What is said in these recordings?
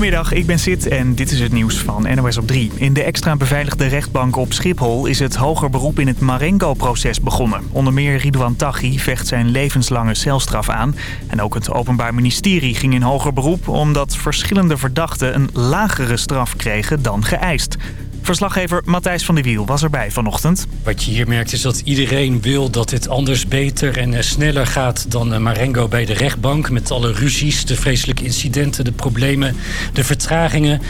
Goedemiddag, ik ben Sid en dit is het nieuws van NOS op 3. In de extra beveiligde rechtbank op Schiphol is het hoger beroep in het Marengo-proces begonnen. Onder meer Ridouan Taghi vecht zijn levenslange celstraf aan. En ook het Openbaar Ministerie ging in hoger beroep... omdat verschillende verdachten een lagere straf kregen dan geëist. Verslaggever Matthijs van der Wiel was erbij vanochtend. Wat je hier merkt is dat iedereen wil dat dit anders, beter en eh, sneller gaat dan eh, Marengo bij de rechtbank. Met alle ruzies, de vreselijke incidenten, de problemen, de vertragingen.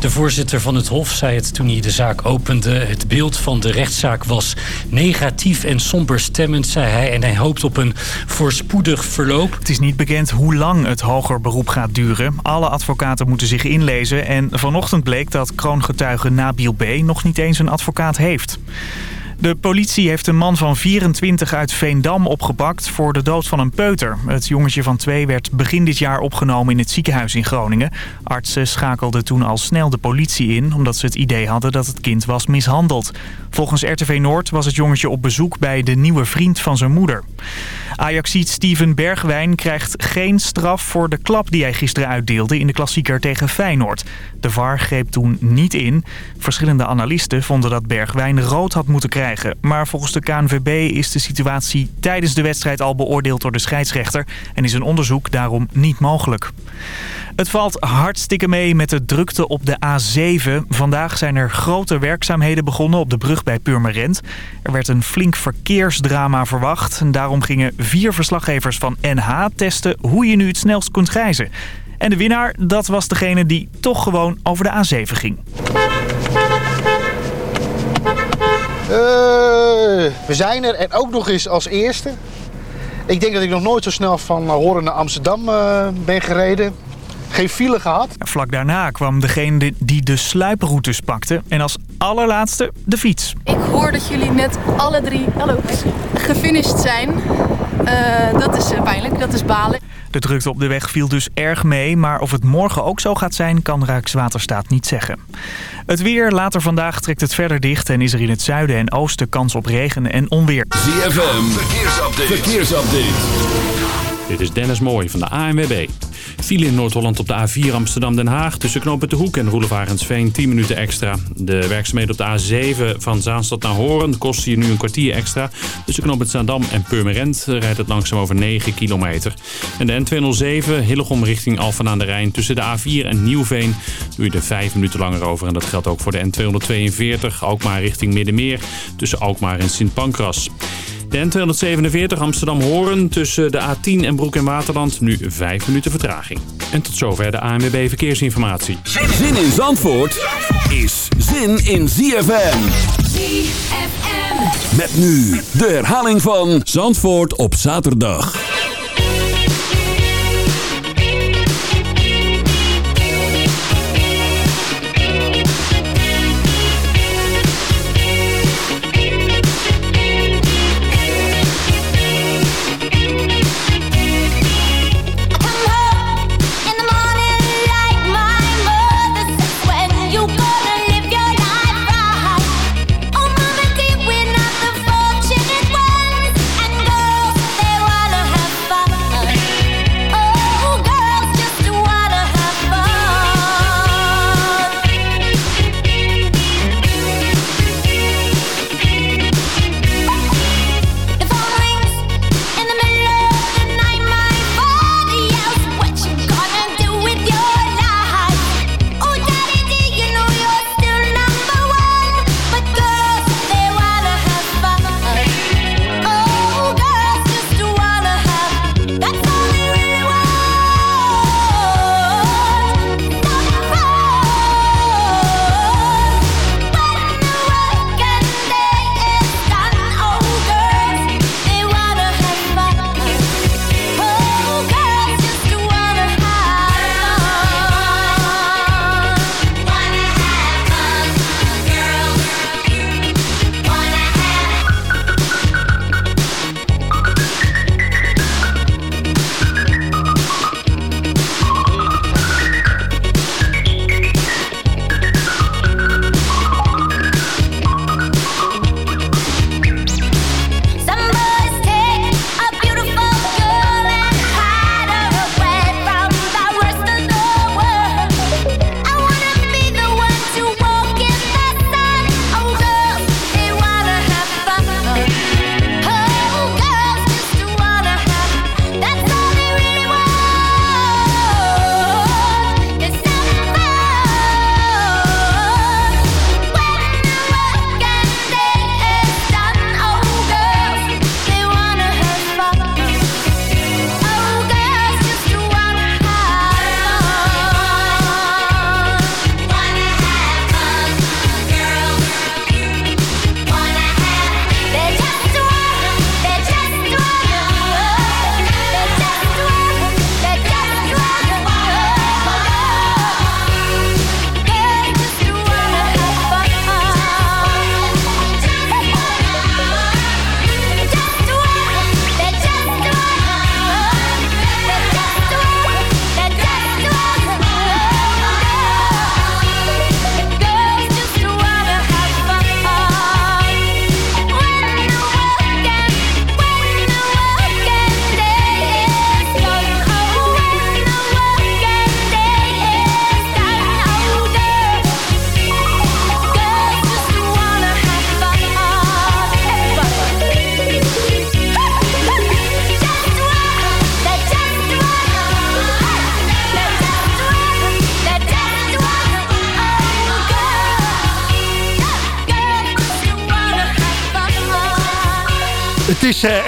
De voorzitter van het Hof zei het toen hij de zaak opende. Het beeld van de rechtszaak was negatief en somber stemmend, zei hij. En hij hoopt op een voorspoedig verloop. Het is niet bekend hoe lang het hoger beroep gaat duren. Alle advocaten moeten zich inlezen. En vanochtend bleek dat kroongetuige Nabil Nog niet eens een advocaat heeft. De politie heeft een man van 24 uit Veendam opgepakt voor de dood van een peuter. Het jongetje van twee werd begin dit jaar opgenomen in het ziekenhuis in Groningen. Artsen schakelden toen al snel de politie in... omdat ze het idee hadden dat het kind was mishandeld. Volgens RTV Noord was het jongetje op bezoek bij de nieuwe vriend van zijn moeder. Ajaxiet Steven Bergwijn krijgt geen straf voor de klap die hij gisteren uitdeelde in de klassieker tegen Feyenoord. De VAR greep toen niet in. Verschillende analisten vonden dat Bergwijn rood had moeten krijgen. Maar volgens de KNVB is de situatie tijdens de wedstrijd al beoordeeld door de scheidsrechter en is een onderzoek daarom niet mogelijk. Het valt hartstikke mee met de drukte op de A7. Vandaag zijn er grote werkzaamheden begonnen op de brug bij Purmerend. Er werd een flink verkeersdrama verwacht. En daarom gingen vier verslaggevers van NH testen hoe je nu het snelst kunt reizen. En de winnaar, dat was degene die toch gewoon over de A7 ging. We zijn er en ook nog eens als eerste. Ik denk dat ik nog nooit zo snel van Horen naar Amsterdam uh, ben gereden geen file gehad. Vlak daarna kwam degene die de sluiproutes pakte. En als allerlaatste de fiets. Ik hoor dat jullie net alle drie hallo, gefinished zijn. Uh, dat is eh, pijnlijk, dat is balen. De drukte op de weg viel dus erg mee, maar of het morgen ook zo gaat zijn, kan Rijkswaterstaat niet zeggen. Het weer, later vandaag trekt het verder dicht en is er in het zuiden en oosten kans op regen en onweer. ZFM, verkeersupdate. verkeersupdate. Dit is Dennis Mooij van de ANWB. File in Noord-Holland op de A4 Amsterdam-Den Haag. Tussen knopen de Hoek en Roelevarensveen 10 minuten extra. De werkzaamheden op de A7 van Zaanstad naar Horen kosten je nu een kwartier extra. Tussen knopen Zaandam en Purmerend rijdt het langzaam over 9 kilometer. En de N207 Hillegom richting Alphen aan de Rijn. Tussen de A4 en Nieuwveen doe je er 5 minuten langer over. En dat geldt ook voor de N242 Alkmaar richting Middenmeer. Tussen Alkmaar en Sint Pancras. De N247 Amsterdam-Horen tussen de A10 en Broek en Waterland nu 5 minuten vertraging. En tot zover de ANWB Verkeersinformatie. Zin in Zandvoort is zin in ZFM. ZFM. Met nu de herhaling van Zandvoort op zaterdag.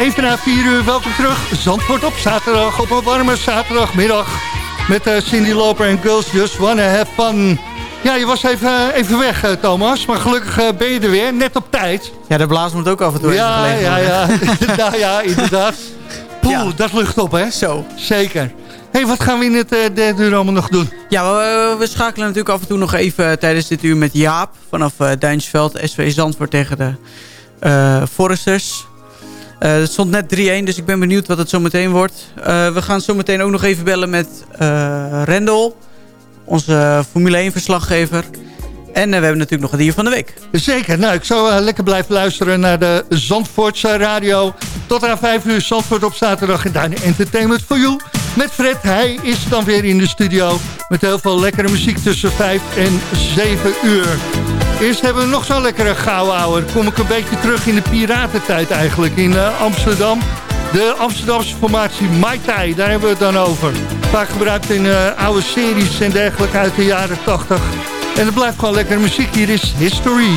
Even na 4 uur. Welkom terug. Zandvoort op zaterdag, op een warme zaterdagmiddag. Met uh, Cindy Loper en Girls Just Wanna Have Fun. Ja, je was even, even weg, uh, Thomas. Maar gelukkig ben je er weer, net op tijd. Ja, de blaas moet ook af en toe ja, even Ja, ja, nou, ja, inderdaad. Poeh, ja. dat lucht op, hè? Zo. Zeker. hey, wat gaan we in het derde uur allemaal nog doen? Ja, we, we, schakelen natuurlijk af en toe nog even tijdens dit uur met Jaap. Vanaf uh, Duinsveld, SV Zandvoort tegen de Foresters. Uh, het stond net 3-1, dus ik ben benieuwd wat het zo meteen wordt. Uh, we gaan zo meteen ook nog even bellen met Rendel. Onze Formule 1-verslaggever. En we hebben natuurlijk nog het dier van de week. Zeker. Nou, ik zou lekker blijven luisteren naar de Zandvoortse radio. Tot aan 5 uur Zandvoort op zaterdag. En daarna Entertainment for You. Met Fred. Hij is dan weer in de studio. Met heel veel lekkere muziek tussen 5 en 7 uur. Eerst hebben we nog zo'n lekkere gouden ouwe. kom ik een beetje terug in de piratentijd eigenlijk in uh, Amsterdam. De Amsterdamse formatie Mai Tai, daar hebben we het dan over. Vaak gebruikt in uh, oude series en dergelijke uit de jaren 80. En het blijft gewoon lekkere muziek. Hier is History.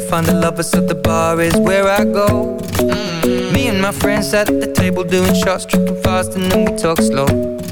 to find the lover, so the bar is where I go. Mm -hmm. Me and my friends at the table doing shots, tripping fast, and then we talk slow.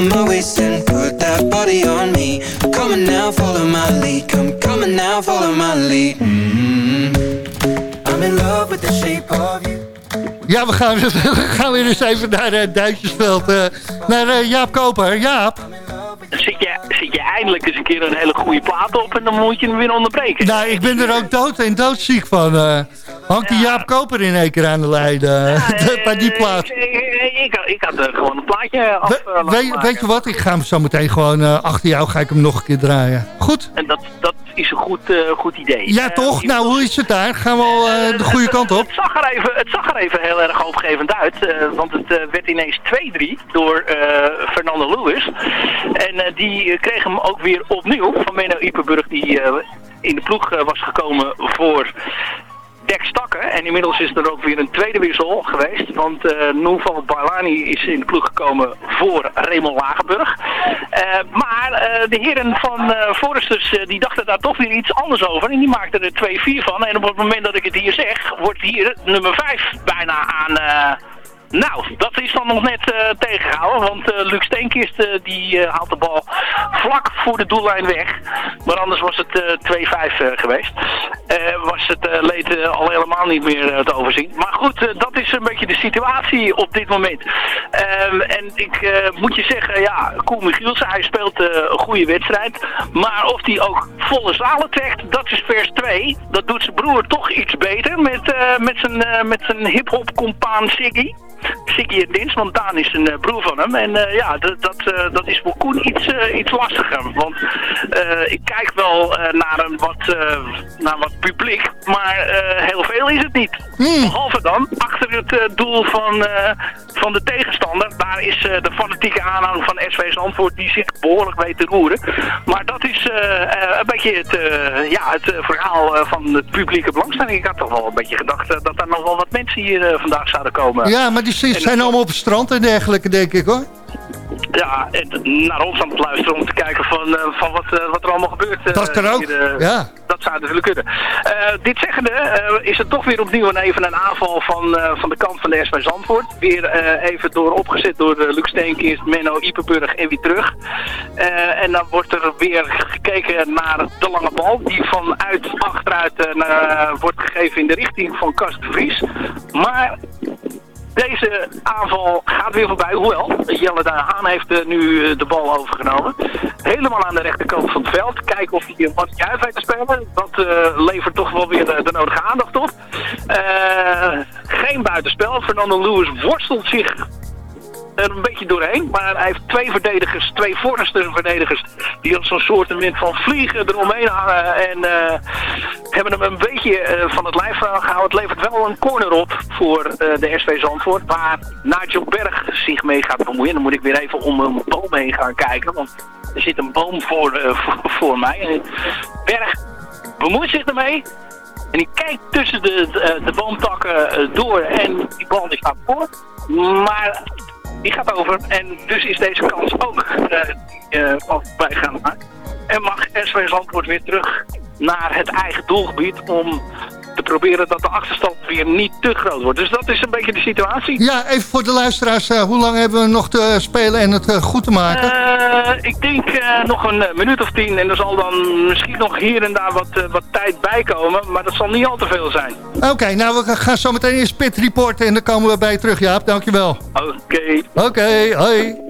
on my waist and put that body on me Come on now, follow my lead Come, come on now, follow my lead mm -hmm. I'm in love with the shape of you Ja, we gaan, we gaan weer eens even naar uh, Duitsersveld. Uh, naar uh, Jaap Koper. Jaap. Zit je, zit je eindelijk eens een keer een hele goede plaat op en dan moet je hem weer onderbreken. Nou, ik ben er ook dood en doodziek van. Hangt die Jaap Koper in één keer aan de lijn ja, bij die plaat. Ik, ik, had gewoon een plaatje af. We, weet, weet, je wat, ik ga hem zo meteen gewoon achter jou, ga ik hem nog een keer draaien. Goed? En dat, dat is een goed, goed idee. Ja, toch? nou, hoe is het daar? Gaan we al de goede kant op? Het zag er even, het zag er even heel erg hoopgevend uit. Want het werd ineens 2-3 door Fernando Lewis. En die kreeg hem ook weer opnieuw van Menno Iperburg die in de ploeg was gekomen voor dek stakken. En inmiddels is er ook weer een tweede wissel geweest. Want uh, Noeval Barlani is in de ploeg gekomen voor Raymond Lagenburg. Uh, maar uh, de heren van Foresters die dachten daar toch weer iets anders over. En die maakten er 2-4 van. En op het moment dat ik het hier zeg, wordt hier nummer 5 bijna aan nou, dat is dan nog net uh, tegengehouden. Want uh, Luc Steenkist die haalt de bal vlak voor de doellijn weg. Maar anders was het 2-5 geweest. Was het leed al helemaal niet meer te overzien. Maar goed, dat is een beetje de situatie op dit moment. Ehm, en ik moet je zeggen, ja, Koen Michielsen, hij speelt een goede wedstrijd. Maar of hij ook volle zalen trekt, dat is vers 2. Dat doet zijn broer toch iets beter met, met zijn, met zijn hip-hop compaan Siggy. Siggy en Dins, want Daan is een uh, broer van hem. En uh, ja, dat, dat, uh, dat is voor Koen iets, iets lastiger. Want ik kijk wel naar, een wat, naar wat publiek, maar heel veel is het niet. Hmm. Behalve dan achter het doel van, van de tegenstander. Daar is de fanatieke aanhang van SV Zandvoort die zich behoorlijk weet te roeren. Maar dat is een beetje het, ja, het verhaal van het publieke belangstelling. Ik had toch wel een beetje gedacht dat er nog wel wat mensen hier vandaag zouden komen. Ja, maar die die zijn allemaal op het strand en dergelijke, denk ik hoor. Ja, en naar ons aan het luisteren om te kijken van, uh, van wat, uh, wat er allemaal gebeurt. Uh, dat kan ook, hier, ja. Dat zou natuurlijk kunnen. dit zeggende is het toch weer opnieuw een, even een aanval van, van de kant van de SV Zandvoort. Weer even door, opgezet door Luc Steenkist, Menno Iperburg en weer terug. en dan wordt er weer gekeken naar de lange bal die vanuit achteruit wordt gegeven in de richting van Kast Vries. Maar deze aanval gaat weer voorbij. Hoewel, Jelle de Haan heeft uh, nu uh, de bal overgenomen. Helemaal aan de rechterkant van het veld. Kijken of hij een matje uit weet te spelen. Dat uh, levert toch wel weer de, de nodige aandacht op. geen buitenspel. Fernando Lewis worstelt zich een beetje doorheen. Maar hij heeft twee verdedigers, twee voorste verdedigers, die als een soort van vliegen eromheen hangen. En uh, hebben hem een beetje uh, van het lijf gehouden. Het levert wel een corner op voor uh, de SV Zandvoort. Waar Nigel Berg zich mee gaat bemoeien. Dan moet ik weer even om een boom heen gaan kijken. Want er zit een boom voor, voor, mij. Berg bemoeit zich ermee. En die kijkt tussen de, de, de boomtakken door en die bal die gaat voor. Maar die gaat over. En dus is deze kans ook uh, bij gaan maken. En mag SV Zandvoort weer terug naar het eigen doelgebied om te proberen dat de achterstand weer niet te groot wordt. Dus dat is een beetje de situatie. Ja, even voor de luisteraars. Uh, hoe lang hebben we nog te spelen en het uh, goed te maken? Uh, ik denk nog een minuut of tien. En er zal dan misschien nog hier en daar wat, wat tijd bij komen. Maar dat zal niet al te veel zijn. Oké, nou we gaan zo meteen eens pit reporten. En dan komen we bij je terug, Jaap. Dankjewel. Oké. Okay. Oké, okay, hoi.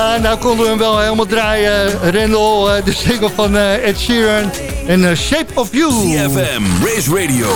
Ja, nou konden we hem wel helemaal draaien. Rendel, uh, de single van uh, Ed Sheeran en uh, Shape of You. CFM, Race Radio,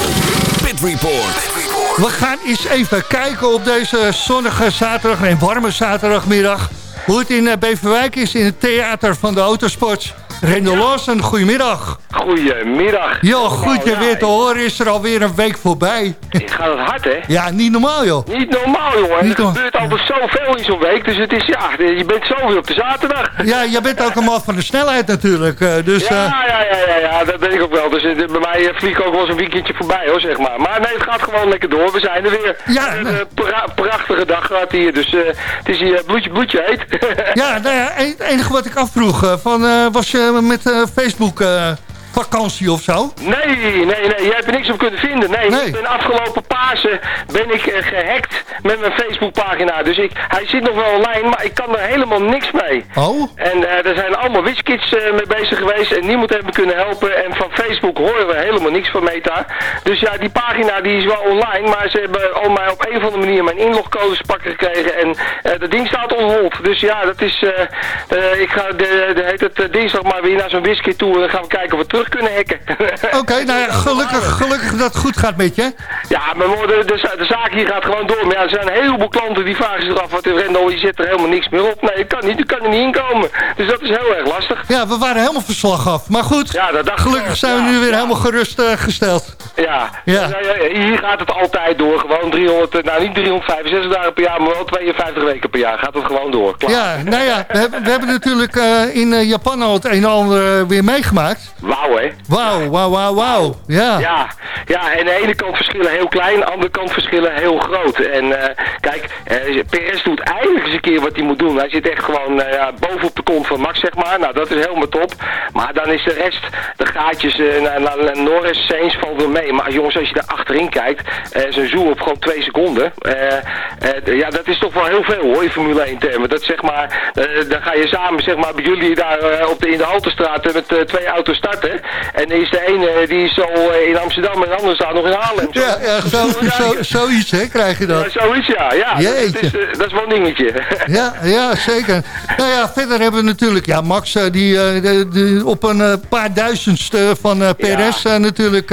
Pit Report. We gaan eens even kijken op deze zonnige zaterdag en warme zaterdagmiddag... hoe het in Beverwijk is in het theater van de autosport. Rendel Lawson, goedemiddag. Goedemiddag. Jo, goed je weer te horen. Is er alweer een week voorbij. Het gaat het hard, hè? Ja, niet normaal, joh. Niet normaal, jongen. Niet er gebeurt altijd zoveel in zo'n week. Dus het is, ja, je bent zoveel op de zaterdag. Ja, jij bent ook een man van de snelheid natuurlijk. Dus, ja, ja, ja, ja, ja, dat ben ik ook wel. Dus bij mij vliegt ook wel eens een weekendje voorbij, hoor, zeg maar. Maar nee, het gaat gewoon lekker door. We zijn er weer. Ja. Een pra prachtige dag gehad hier. Dus het is hier bloedje, bloedje heet. ja, nou ja, het enige wat ik afvroeg. Van, was je met Facebook... Vakantie of zo? Nee, nee, nee. Jij hebt er niks op kunnen vinden. Nee, nee. ben afgelopen Pasen ben ik uh, gehackt met mijn Facebookpagina. Dus ik, hij zit nog wel online, maar ik kan er helemaal niks mee. Oh? En uh, er zijn allemaal witchkids uh, mee bezig geweest en niemand heeft me kunnen helpen. En van Facebook horen we helemaal niks van Meta. Dus ja, die pagina die is wel online, maar ze hebben al mij op een of andere manier mijn inlogcodes pakken gekregen. En dat ding staat on hold. Dus ja, dat is... ik ga de, de, heet het, dinsdag maar weer naar zo'n witchkid toe en dan gaan we kijken of we terug terug kunnen hacken. Oké, nou ja, gelukkig, gelukkig dat het goed gaat met je. Ja, maar de, de, de zaak hier gaat gewoon door. Maar ja, er zijn een heleboel klanten die vragen zich af, wat de Rendel, je zit er helemaal niks meer op. Nee, ik kan niet, ik kan er niet inkomen. Dus dat is heel erg lastig. Ja, we waren helemaal verslag af. Maar goed, Ja, dat dacht gelukkig zijn we Ja, nu weer ja. helemaal gerust eh. Ja, Ja. Hier gaat het altijd door. Gewoon 300, eh, nou niet 365 dagen per jaar, maar wel 52 weken per jaar gaat het gewoon door. Klaar. Ja, nou ja, we hebben, we hebben natuurlijk eh, in Japan al het een en ander weer meegemaakt. Wauw, hè? Wauw, wauw, wauw, wauw. Ja. Ja, ja, en de ene kant verschillen heel klein, aan de andere kant verschillen heel groot. En eh, kijk, eh PS doet eindelijk eens een keer wat hij moet doen. Hij zit echt gewoon eh, bovenop de kont van Max, zeg maar. Nou, dat is helemaal top. Maar dan is de rest, de gaatjes naar, naar, Norris, Sainz valt wel mee. Maar jongens, als je daar achterin kijkt, zo'n zoom op gewoon twee seconden. ja, dat is toch wel heel veel hoor, in Formule 1 termen. Dat zeg maar, dan ga je samen zeg maar bij jullie daar op de, in de Haltestraat met twee auto's starten. En is de ene eh, die is al eh, in Amsterdam en de andere staat nog in Haarlem. Ja, ja zo, zo, zoiets hè, krijg je Ja, dat. zoiets ja, ja. Dat, is, eh, dat is wel een dingetje. Ja, ja, zeker. Nou ja, verder hebben we natuurlijk ja, Max die, de- op een paar duizendste van PRS natuurlijk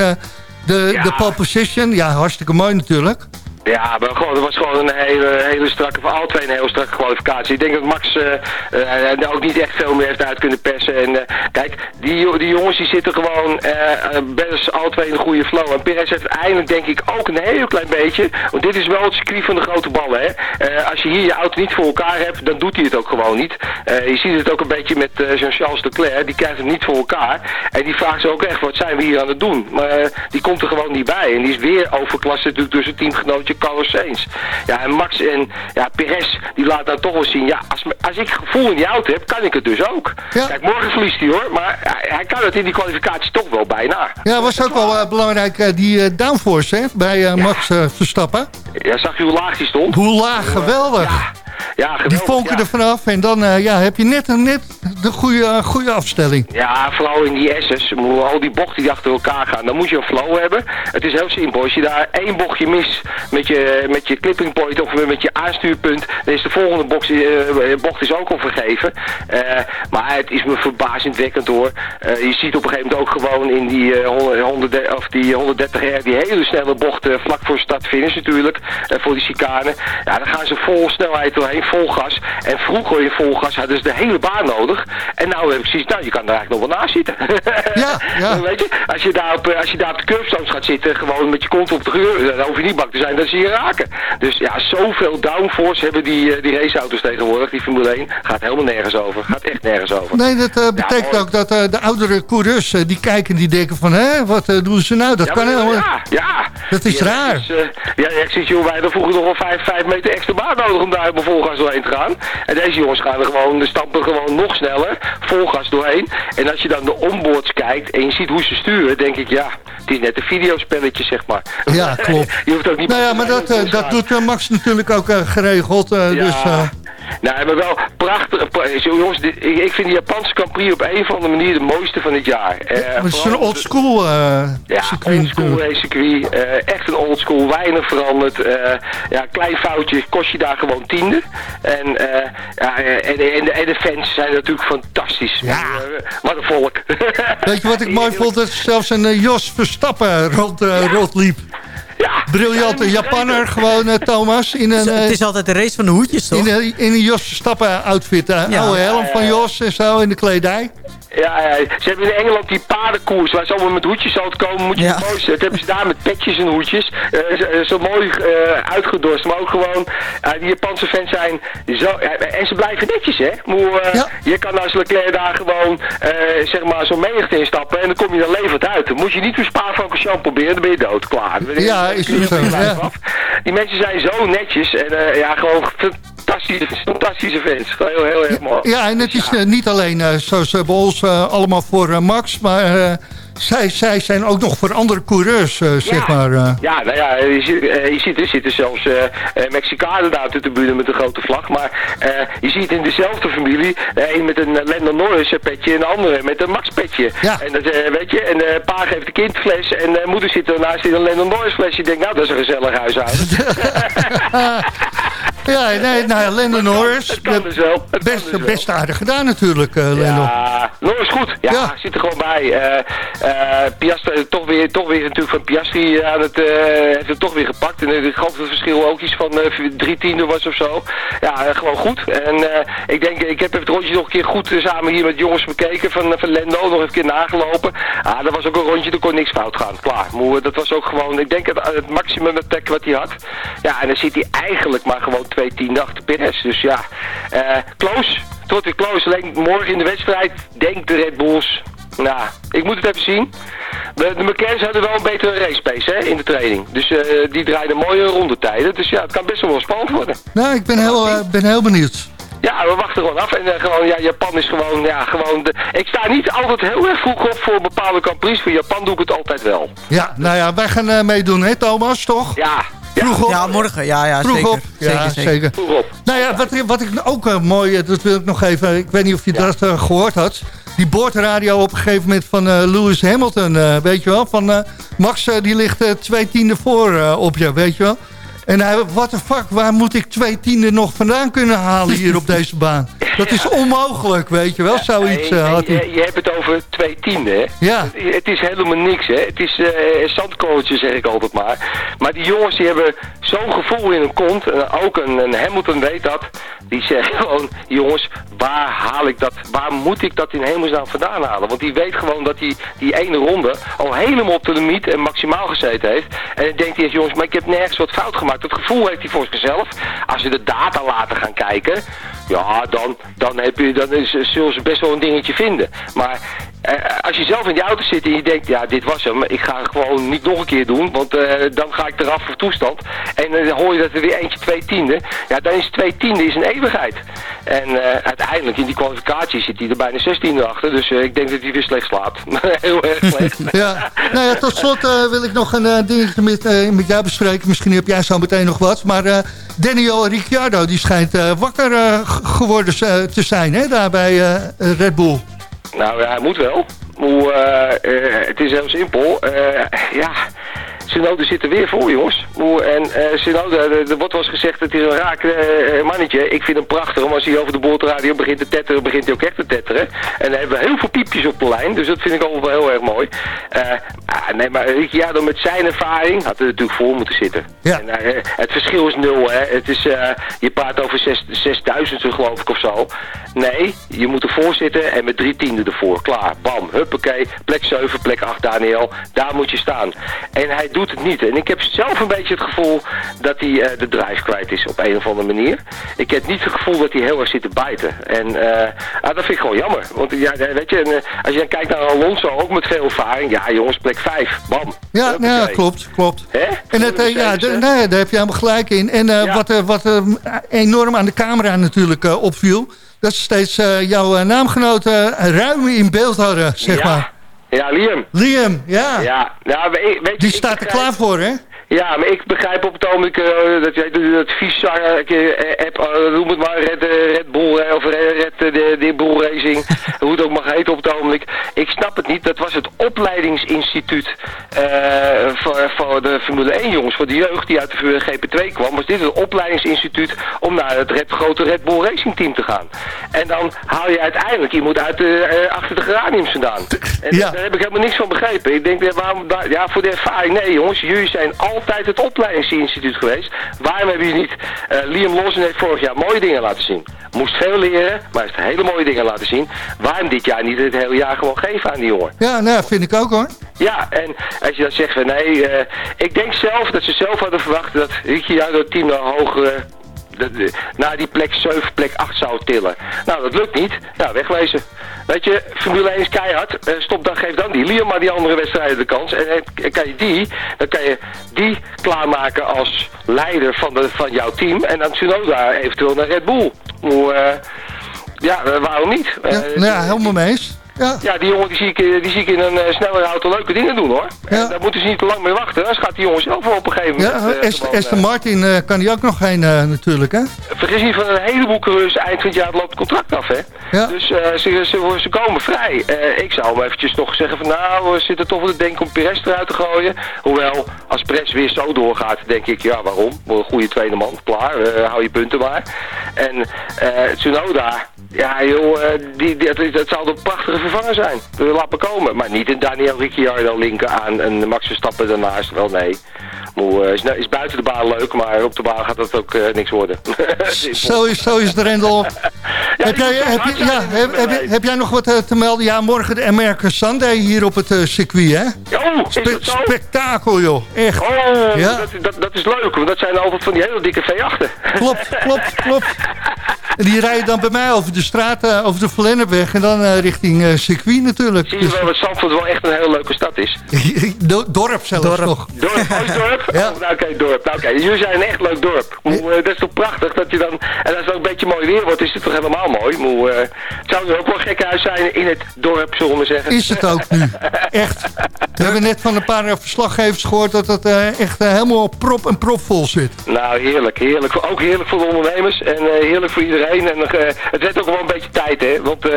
de, Ja. de pole position. Ja, hartstikke mooi natuurlijk. Ja, maar gewoon, het was gewoon een hele, hele strakke, voor alle twee een hele strakke kwalificatie. Ik denk dat Max eh, eh, er ook niet echt veel meer heeft uit kunnen persen. En eh, kijk, die, die jongens die zitten gewoon eh, eh, best alle twee in een goede flow. En Perez heeft eindelijk denk ik ook een heel klein beetje, want dit is wel het circuit van de grote ballen. Hè? Eh, als je hier je auto niet voor elkaar hebt, dan doet hij het ook gewoon niet. Eh, je ziet het ook een beetje met eh, Jean-Charles Leclerc, die krijgt het niet voor elkaar. En die vraagt zich ook echt, wat zijn we hier aan het doen? Maar eh, die komt er gewoon niet bij. En die is weer overklasse natuurlijk door zijn teamgenootje Carlos Sainz. Ja, en Max en ja, Perez, die laat dan toch wel zien, ja, als, als ik gevoel in die auto heb, kan ik het dus ook. Ja. Kijk, morgen verliest hij hoor, maar hij, hij kan het in die kwalificatie toch wel bijna. Ja, was ook wel eh, belangrijk eh, die eh, downforce hè, bij Max Verstappen. Ja, zag je hoe laag die stond? Hoe laag, geweldig. Ja, ja geweldig. die vonken ja. er vanaf en dan eh, ja, heb je net, net de goede, eh, goede afstelling. Ja, vooral in die S's, al die bochten die achter elkaar gaan, dan moet je een flow hebben. Het is heel simpel, als je daar één bochtje mist met je, met je clipping point of met je aanstuurpunt, dan is de volgende bocht, eh, bocht is ook al vergeven. Maar het is me verbazingwekkend hoor. Je ziet op een gegeven moment ook gewoon in die, eh, 100, 100 of die 130R, die hele snelle bocht vlak voor start-finish natuurlijk, eh, voor die chicane. Ja, dan gaan ze vol snelheid doorheen, vol gas. En vroeger in vol gas hadden ze de hele baan nodig. En nou heb ik zoiets, nou je kan er eigenlijk nog wel naast zitten. Ja, ja. Weet je, als je daar op, eh, als je daar op de curbstones gaat zitten, gewoon met je kont op de geur, dan hoef je niet bang te zijn dat ze je raken. Dus ja, zoveel downforce hebben die, eh, die raceauto's tegenwoordig, die Formule 1, gaat helemaal nergens over. Gaat echt nergens over. Nee, dat eh, betekent ook dat eh, de oudere coureurs eh, die kijken die denken van... hé, wat eh, doen ze nou? Dat Ja, kan helemaal... ja, ja. Dat is Ja, raar. dus, eh, ja, ik zie joh, wij hadden vroeger nog wel 5, 5 meter extra baan nodig om daar volgas doorheen te gaan. En deze jongens gaan er gewoon, de stampen gewoon nog sneller, volgas doorheen. En als je dan de onboards kijkt en je ziet hoe ze sturen, denk ik, ja, het is net een videospelletje, zeg maar. Ja, klopt. je hoeft ook niet... Nou ja, maar dat, eh, dat doet eh, Max natuurlijk ook eh, geregeld. Ja. Dus Nou, maar wel prachtig. jongens, dit- ik, vind de Japanse Grand Prix op een of andere manier de mooiste van het jaar. Het is een vooral- old school eh Ja, circuit oldschool eh echt een oldschool, weinig veranderd. ja, klein foutje kost je daar gewoon tiende. En, eh, ja, eh, en, de- en, de, en de fans zijn natuurlijk fantastisch. Ja. Eh, wat een volk. Weet je wat ik mooi vond? Dat zelfs een eh, Jos Verstappen rond, eh, rondliep. Ja. Briljante Japanner gewoon, eh, Thomas. In een, eh, het is altijd de race van de hoedjes, toch? in, een, in een Jos Verstappen outfit. eh, Ja. oude helm van Jos en zo in de kledij. Ja, ja, ze hebben in Engeland die paardenkoers waar ze allemaal met hoedjes zouden komen. Moet je Ja. mooi. Dat hebben ze daar met petjes en hoedjes. eh, zo, mooi eh, uitgedorst. Maar ook gewoon, eh, die Japanse fans zijn zo... en ze blijven netjes, hè. Moe, Ja. Je kan als Leclerc daar gewoon, zeg maar, zo'n menigte instappen. En dan kom je dan levend uit. Dan moet je niet een spaarfocus proberen, dan ben je dood. Klaar. Ja, is zo, ja. Die mensen zijn zo netjes. En ja, gewoon fantastische, fantastische fans. Heel, heel erg mooi. Ja, en het is eh, niet alleen eh, zoals bij ons eh, allemaal voor Max, maar zij, zij zijn ook nog voor andere coureurs, zeg maar. eh. Ja, nou ja, je ziet, je ziet er zitten zelfs eh, Mexicanen daar op de tribune met een grote vlag. Maar je ziet in dezelfde familie, een met een Lando Norris petje en de andere met een Max petje. Ja. En dat, weet je, en pa geeft de kind fles en moeder zit ernaast in een Lando Norris flesje. Je denkt, nou dat is een gezellig huishouden. Ja, nee, nou ja, Lando Norris. Het kan dus wel. Het Best, dus wel. best aardig gedaan natuurlijk, eh Lando. Ja, Norris goed. Ja, zit er gewoon bij. Eh eh Piastri, toch weer, toch weer natuurlijk van Piastri aan het, heeft het toch weer gepakt. En ik geloof dat het verschil ook iets van drie tiende was of zo. Ja, gewoon goed. En ik denk, ik heb het rondje nog een keer goed samen hier met jongens bekeken van, van Lando. Nog een keer nagelopen. Ah, dat was ook een rondje, er kon niks fout gaan. Klaar. Moe, dat was ook gewoon, ik denk het, het maximum attack wat hij had. Ja, en dan zit hij eigenlijk maar gewoon twee tiende achter Perez. Dus ja, eh close. Tot weer close. Alleen morgen in de wedstrijd denkt de Red Bulls... Nou, ik moet het even zien. De, de McLaren's hadden wel een betere race pace hè, in de training. Dus eh, die draaiden mooie rondetijden. Dus ja, het kan best wel spannend worden. Nou, ik ben heel, eh, ben heel benieuwd. Ja, we wachten gewoon af. En gewoon, ja, Japan is gewoon, ja, gewoon... De... Ik sta niet altijd heel erg vroeg op voor bepaalde Grand Prix. Voor Japan doe ik het altijd wel. Ja, nou ja, wij gaan meedoen, hè Thomas, toch? Ja. Vroeg op. Ja, morgen. Ja, ja, Vroeg zeker. op. Ja, zeker, zeker. Vroeg op. Nou ja, wat, wat ik ook eh, mooi, eh, dat wil ik nog even, ik weet niet of je dat eh, gehoord had. Die boordradio op een gegeven moment van eh, Lewis Hamilton, eh, weet je wel. Van eh, Max, eh, die ligt twee tienden voor op je, weet je wel. En hij, what the fuck, waar moet ik twee tienden nog vandaan kunnen halen hier op deze baan? Dat is onmogelijk, weet je wel, zoiets eh, had hij. je, je hebt het over twee tienden, hè? Ja. Het, het is helemaal niks, hè? Het is eh zandkorreltje, zeg ik altijd maar. Maar die jongens die hebben zo'n gevoel in hun kont. En ook een, een Hamilton weet dat. Die zegt gewoon, jongens, waar haal ik dat? Waar moet ik dat in hemelsnaam vandaan halen? Want die weet gewoon dat hij die ene ronde al helemaal op de limiet en maximaal gezeten heeft. En dan denkt hij, jongens, maar ik heb nergens wat fout gemaakt. Dat gevoel heeft hij voor zichzelf. Als ze de data laten gaan kijken, ja, dan, dan, heb je, dan is, zullen ze best wel een dingetje vinden. Maar als je zelf in die auto zit en je denkt, ja, dit was hem. Ik ga het gewoon niet nog een keer doen, want eh, dan ga ik eraf voor toestand. En eh, dan hoor je dat er weer eentje twee tiende. Ja, dan is twee tiende is een eeuwigheid. En eh, uiteindelijk in die kwalificatie zit hij er bijna zestiende achter. Dus eh, ik denk dat hij weer slecht slaapt. Heel erg slecht. Ja, nou ja, tot slot eh, wil ik nog een eh, dingetje met, eh, jou bespreken. Misschien heb jij zo meteen nog wat. Maar eh, Daniel Ricciardo, die schijnt eh, wakker eh, geworden eh, te zijn, hè, daar bij eh, Red Bull. Nou ja, hij moet wel. Hoe, eh, eh, het is heel simpel. Eh, ja, Synoda zit er weer voor, jongens. Hoe, en eh Synoda, er wordt wel eens gezegd, het is een raak eh, mannetje. Ik vind hem prachtig, maar als hij over de boordradio begint te tetteren, begint hij ook echt te tetteren. En dan hebben we heel veel piepjes op de lijn, dus dat vind ik altijd wel heel erg mooi. Eh, ah, nee, maar Ricciardo met zijn ervaring had er natuurlijk voor moeten zitten. Ja. En, eh, het verschil is nul, hè. Het is, eh, je praat over zes- 6000 geloof ik of zo. Nee, je moet ervoor zitten en met drie tienden ervoor. Klaar, bam, huppakee. Plek 7, plek 8, Daniel. Daar moet je staan. En hij doet het niet. En ik heb zelf een beetje het gevoel dat hij eh, de drive kwijt is op een of andere manier. Ik heb niet het gevoel dat hij heel erg zit te bijten. En eh, ah, dat vind ik gewoon jammer. Want ja, weet je, en, eh, als je dan kijkt naar Alonso, ook met veel ervaring. Ja jongens, plek 5, bam. Ja, ja, klopt, klopt. Hè? En het, eh, ja, nee, daar heb je helemaal gelijk in. En eh, Ja. wat, eh, wat eh, enorm aan de camera natuurlijk eh, opviel... dat ze steeds eh, jouw eh, naamgenoten ruim in beeld hadden, zeg ja. maar. Ja, Liam. Liam, ja, Ja, nou, weet weet die staat er klaar voor, hè? Ja, maar ik begrijp op het ogenblik eh, dat jij dat vieszang eh, app, eh, noem het maar, Red, eh, Red Bull eh, of Red, eh, de, de Bull Racing, hoe het ook mag heten op het ogenblik. Ik snap het niet, dat was het opleidingsinstituut eh, voor, voor de Formule 1 jongens, voor de jeugd die uit de GP2 kwam, was dit het opleidingsinstituut om naar het Red, grote Red Bull Racing team te gaan. En dan haal je uiteindelijk iemand uit de, eh, achter de geraniums vandaan. En Ja. daar heb ik helemaal niks van begrepen. Ik denk, ja, waarom, da- ja, voor de ervaring, nee jongens, jullie zijn altijd het opleidingsinstituut geweest. Waarom hebben jullie niet, eh, Liam Lawson heeft vorig jaar mooie dingen laten zien. Moest veel leren, maar heeft hele mooie dingen laten zien. Waarom dit jaar niet het hele jaar gewoon geven aan die jongen? Ja, nou, vind ik ook, hoor. Ja, en als je dan zegt van nee, eh, ik denk zelf dat ze zelf hadden verwacht dat Ricciardo het team naar hogere, de- de- naar die plek 7, plek 8 zou tillen. Nou, dat lukt niet. Ja, wegwezen. Weet je, Formule 1 is keihard. Eh, stop dan, geef dan die Liam maar die andere wedstrijden de kans. En, en kan je die, dan kan je die klaarmaken als leider van, de, van jouw team. En dan Tsunoda eventueel naar Red Bull. Hoe, eh, ja, eh, waarom niet? Ja, nou ja, helemaal mee eens. Ja, ja, die jongen die zie ik, eh, die zie ik in een eh, snellere auto leuke dingen doen hoor. Ja. En daar moeten ze niet te lang mee wachten. Anders gaat die jongen zelf wel op een gegeven ja moment. Aston eh, Martin kan die ook nog geen natuurlijk, hè? Vergis niet van een heleboel coureurs eind van het jaar loopt het contract af hè. Dus ze, ze, ze komen vrij. Ik zou hem eventjes nog zeggen van nou, we zitten toch wel te denken om Perez eruit te gooien. Hoewel, als Perez weer zo doorgaat, denk ik, ja waarom? Een goede tweede man, klaar, hou je punten maar. En Tsunoda, ja joh, die, die, dat, dat zal een prachtige vervanger zijn. Laat maar komen. Maar niet een Daniel Ricciardo linken aan een Max Verstappen daarnaast. Wel nee. Moe, is, is, buiten de baan leuk, maar op de baan gaat dat ook niks worden. zo, is, zo is het, Rendel. heb, jij, heb, je, ja, heb, heb, heb, jij nog wat te melden? Ja, morgen de American Sunday hier op het circuit, hè? Oh, Spe spektakel, joh. Echt. Oh, ja? dat, dat, dat, is leuk, want dat zijn altijd van die hele dikke V8'en. Klopt, klopt, klopt. En die rijden dan bij mij over de straat, uh, over de Verlennepweg en dan uh, richting uh, circuit natuurlijk. Zie je wel dat Zandvoort wel echt een hele leuke stad is? dorp zelfs dorp. nog. Dorp, oh, dorp? ja. Oh, nou oké, okay, dorp. Nou, oké, okay. jullie zijn een echt leuk dorp. Moe, dat is toch prachtig dat je dan, en als het ook een beetje mooi weer wordt, is het toch helemaal mooi. Moe, het zou er ook wel gek huis zijn in het dorp, zullen we zeggen. Is het ook nu. echt. We hebben net van een paar verslaggevers gehoord dat het echt helemaal prop en propvol zit. Nou, heerlijk, heerlijk. Ook heerlijk voor de ondernemers en heerlijk voor iedereen. En uh, het werd ook wel een beetje tijd, hè. Want uh,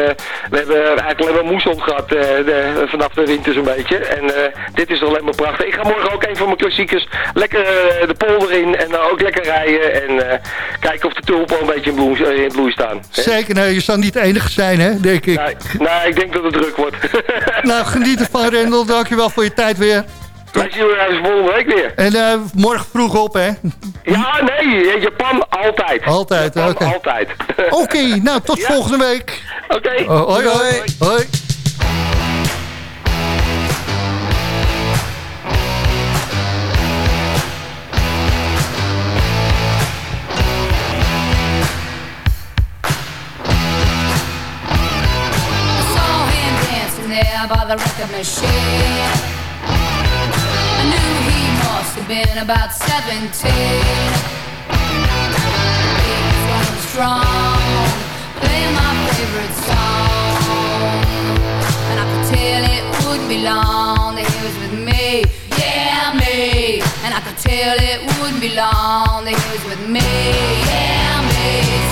we hebben eigenlijk alleen maar moesond gehad uh, de, vanaf de winter zo'n beetje. En dit is alleen maar prachtig. Ik ga morgen ook een van mijn klassiekers lekker de polder in en ook lekker rijden. En kijken of de tulpen een beetje in, bloei, in bloei staan. Hè? Zeker, nee, je zal niet de enige zijn, hè, denk ik. Nee, nee ik denk dat het druk wordt. nou, geniet ervan, Rendel. Dankjewel voor je tijd weer. Wij zien we volgende week weer. En uh, morgen vroeg op, hè? Ja, nee, Japan altijd. Altijd, oké. Okay. Altijd. Oké, okay, nou, tot ja. volgende week. Oké. Okay. Oh, hoi, hoi. hoi. hoi. by the record machine. Have been about 17. He was strong, playing my favorite song. And I could tell it wouldn't be long that he was with me, yeah, me. And I could tell it wouldn't be long that he was with me, yeah, me.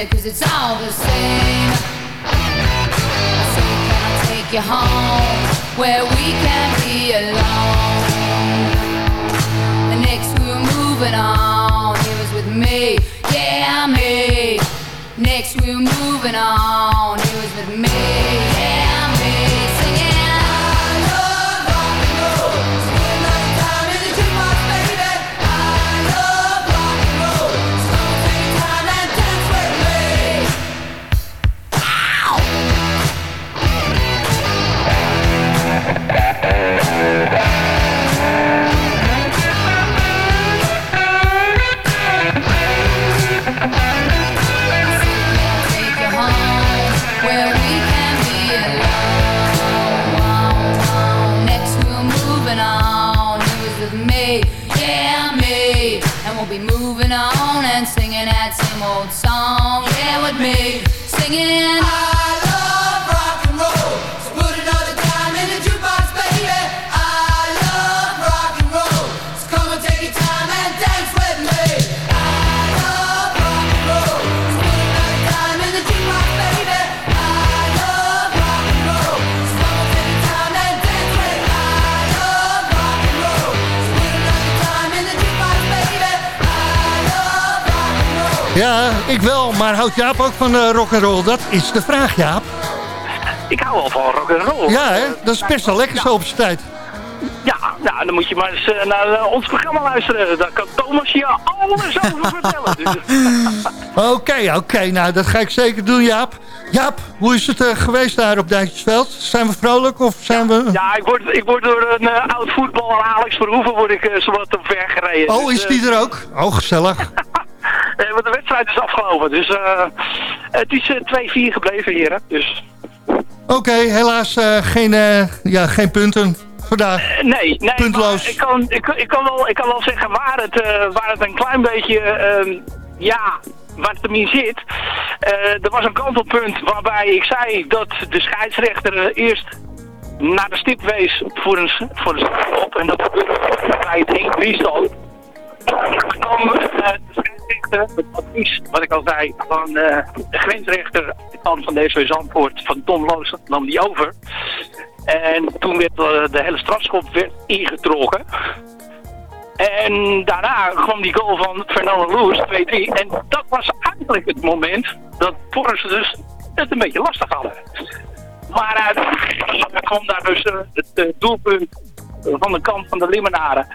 Said, cause it's all the same. I said, can I take you home where we can be alone? Next we were moving on, he was with me, yeah, me. Next we were moving on, he was with me, houdt Jaap ook van uh, rock and roll? Dat is de vraag, Jaap. Ik hou wel van rock and roll. Ja, hè? dat is best wel lekker zo op zijn tijd. Ja, nou, dan moet je maar eens uh, naar uh, ons programma luisteren. Daar kan Thomas je alles over vertellen. Oké, oké. Okay, okay. Nou, dat ga ik zeker doen, Jaap. Jaap, hoe is het uh, geweest daar op Duintjesveld? Zijn we vrolijk of zijn ja, we... Ja, ik word, ik word door een oud voetballer, Alex Verhoeven, word ik zo wat ver gereden. Oh, is die er ook? Oh, gezellig. Nee, want de wedstrijd is afgelopen. Dus uh, het is uh, 2-4 gebleven hier. Hè? Dus. Oké, okay, helaas geen, ja, geen punten. vandaag? Eh, Nee, nee Puntloos. ik kan, ik, ik, kan wel, ik kan wel zeggen waar het, eh, waar het een klein beetje, ehm, ja, waar het hem zit. Eh, er was een kantelpunt waarbij ik zei dat de scheidsrechter eh, eerst naar de stip wees voor een, voor een op en dat gebeurde bij het 1-3 stand. Toen kwam eh, de het advies, wat ik al zei, van eh, de grensrechter de kant van DSV Zandvoort, van Tom Loos, nam die over. En toen werd eh, de hele strafschop werd ingetrokken. En daarna kwam die goal van Fernando Lewis, 2-3. En dat was eigenlijk het moment dat Forrest dus het een beetje lastig hadden. Maar uiteindelijk kwam daar dus het doelpunt van de kant van de Limmenaren.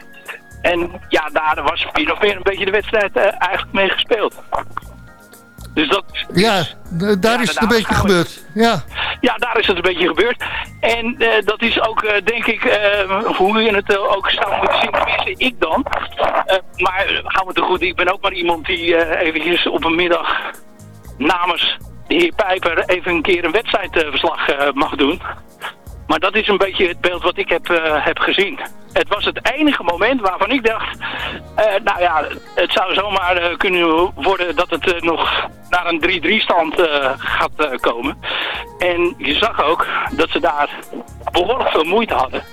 En ja, daar was min of meer een beetje de wedstrijd eh, eigenlijk mee gespeeld. Dus dat, Ja, daar is het een beetje gebeurd. Ja. ja, daar is het een beetje gebeurd. En eh, dat is ook, eh, denk ik, eh, hoe je het ook zou moeten zien, tenminste ik dan. Maar hou het er goed, ik ben ook maar iemand die eventjes op een middag namens de heer Pijper even een keer een wedstrijdverslag mag doen. Maar dat is een beetje het beeld wat ik heb, eh, heb gezien. Het was het enige moment waarvan ik dacht... eh, nou ja, het zou zomaar eh, kunnen worden dat het nog naar een 3-3 stand gaat komen. En je zag ook dat ze daar behoorlijk veel moeite hadden...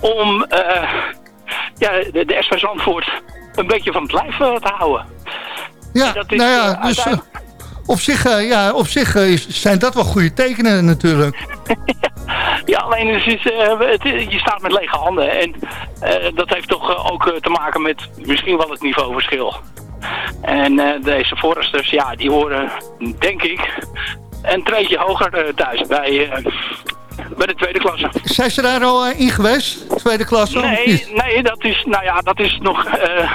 om ja, de, de SV Zandvoort een beetje van het lijf te houden. Ja, dat is, nou ja, dus uiteindelijk- op zich, eh, ja, op zich eh, zijn dat wel goede tekenen natuurlijk. Ja, alleen het is, eh, het, je staat met lege handen. En dat heeft toch ook te maken met misschien wel het niveauverschil. En deze Foresters, ja, die horen, denk ik, een treedje hoger thuis bij, bij de tweede klasse. Zijn ze daar al eh, in geweest? Tweede klasse? Nee, nee, dat is, nou ja, dat is nog, eh,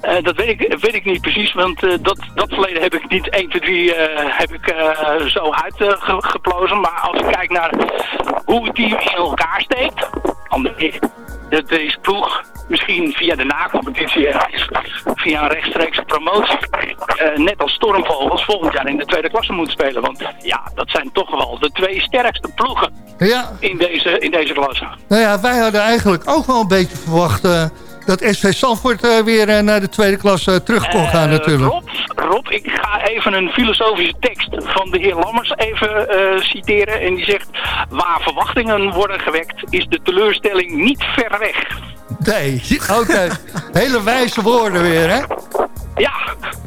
eh, dat weet ik, weet ik niet precies, want dat, dat verleden heb ik niet 1, 2, 3 eh, heb ik zo uitgeplozen. maar als ik kijk naar hoe het team in elkaar steekt, dat deze ploeg misschien via de na-competitie via een rechtstreekse promotie, net als Stormvogels volgend jaar in de tweede klasse moet spelen. Want ja, dat zijn toch wel de twee sterkste ploegen Ja, in deze, in deze klasse. nou ja, wij hadden eigenlijk ook wel een beetje verwacht eh, dat SV Zandvoort eh, weer eh, naar de tweede klasse terug kon gaan Eh, natuurlijk. Rob, Rob, ik ga even een filosofische tekst van de heer Lammers even eh, citeren. En die zegt, waar verwachtingen worden gewekt, is de teleurstelling niet ver weg. Nee, oké. Hele wijze woorden weer, hè? Ja,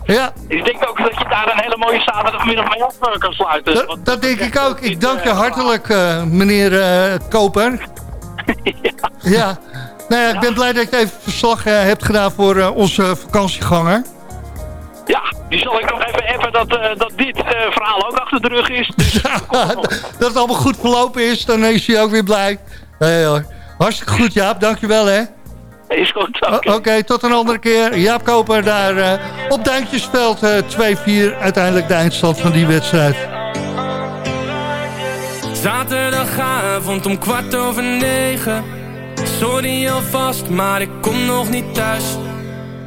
Ja, ik denk ook dat je daar een hele mooie zaterdagmiddag mee af eh, kan sluiten. dat, denk ik ook. Ik dank je hartelijk, eh, meneer eh, Koper. Ja. Nou ja, ik ben blij dat je even verslag eh, hebt gedaan voor eh, onze vakantieganger. Ja, die zal ik nog even appen dat, eh, dat dit eh, verhaal ook achter de rug is. Dus, dat het allemaal goed verlopen is, dan is hij ook weer blij. Hoor. Hartstikke goed, Jaap. Dankjewel, hè. is goed. Oké, tot een andere keer. Jaap Koper daar eh, op Duintjesveld eh 2-4. Uiteindelijk de eindstand van die wedstrijd. Zaterdagavond om kwart over negen Sorry alvast, maar ik kom nog niet thuis.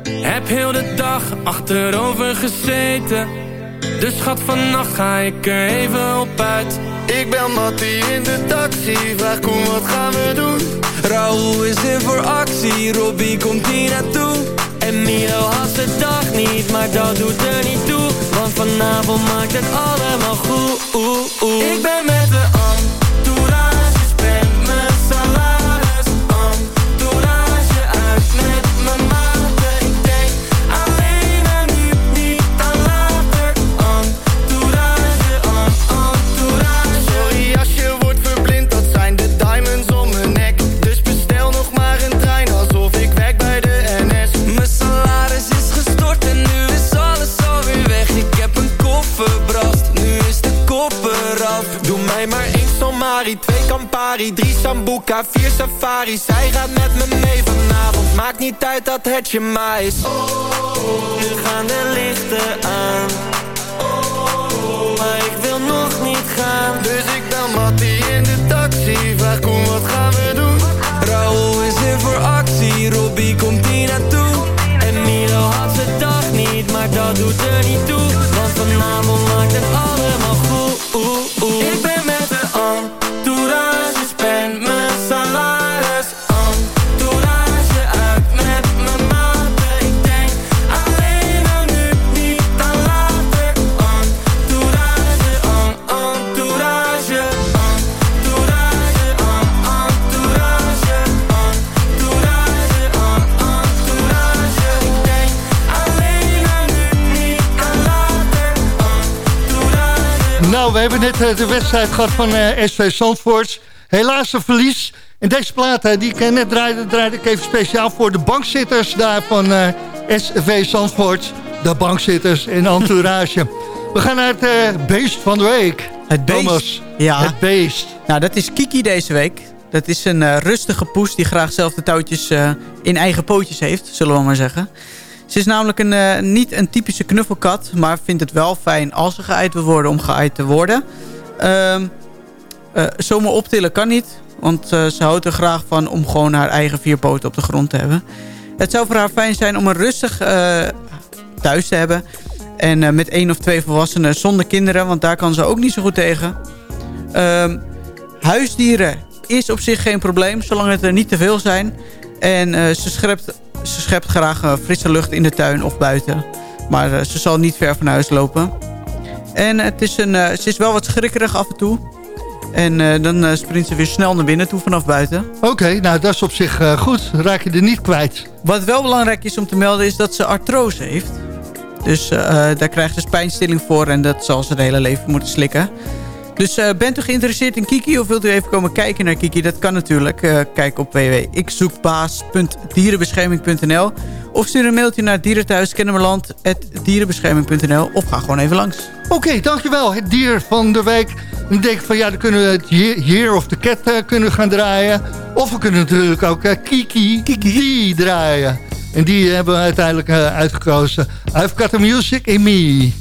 Heb heel de dag achterover gezeten. Dus schat, vannacht ga ik er even op uit. Ik bel Mattie in de taxi, vraag Koen wat gaan we doen? Raoul is in voor actie, Robbie komt hier naartoe. En Milo had de dag niet, maar dat doet er niet toe. Want vanavond maakt het allemaal goed. Ik ben met de entourage, K4 safari, zij gaat met me mee vanavond. Maakt niet uit dat het je maar is oh. Nu gaan de lichten aan. Maar ik wil nog niet gaan. Dus ik bel Mattie in de taxi Vraag kom wat gaan we doen? Raoul is in voor actie Robbie komt hier naartoe. En Milo had zijn dag niet Maar dat doet er niet toe. Want vanavond maakt het allemaal goed. We hebben net eh, de wedstrijd gehad van eh, SV Zandvoort. Helaas een verlies. En deze plaat eh, die ik net draaide, draaide ik even speciaal voor de bankzitters daar van SV Zandvoort. De bankzitters en entourage. we gaan naar het beest van de week. Het beest? Thomas, Ja. het beest. Nou, dat is Kiki deze week. Dat is een rustige poes die graag zelf de touwtjes in eigen pootjes heeft, zullen we maar zeggen. Ze is namelijk een, eh, niet een typische knuffelkat, maar vindt het wel fijn als ze geëid wil worden om geëid te worden. Eh, zomaar optillen kan niet, want eh, ze houdt er graag van om gewoon haar eigen vier poten op de grond te hebben. Het zou voor haar fijn zijn om een rustig thuis te hebben. En met één of twee volwassenen zonder kinderen, want daar kan ze ook niet zo goed tegen. Ehm, huisdieren is op zich geen probleem, zolang het er niet te veel zijn. En ze, schept, ze schept graag eh, frisse lucht in de tuin of buiten. Maar eh, ze zal niet ver van huis lopen. En het is een, eh, ze is wel wat schrikkerig af en toe. En dan sprint ze weer snel naar binnen toe vanaf buiten. Oké, nou dat is op zich goed. Raak je er niet kwijt. Wat wel belangrijk is om te melden is dat ze artrose heeft. Dus daar krijgt ze pijnstilling voor en dat zal ze het hele leven moeten slikken. Dus eh, bent u geïnteresseerd in Kiki of wilt u even komen kijken naar Kiki? Dat kan natuurlijk. Eh, kijk op www.ikzoekbaas.dierenbescherming.nl Of stuur een mailtje naar dierenthuiskennemerland.dierenbescherming.nl Of ga gewoon even langs. Oké, dankjewel. Het dier van de week. Ik denk van ja, dan kunnen we het Year of the Cat eh, kunnen gaan draaien. Of we kunnen natuurlijk ook Kiki, Kiki draaien. En die hebben we uiteindelijk uitgekozen. I've got the music in me.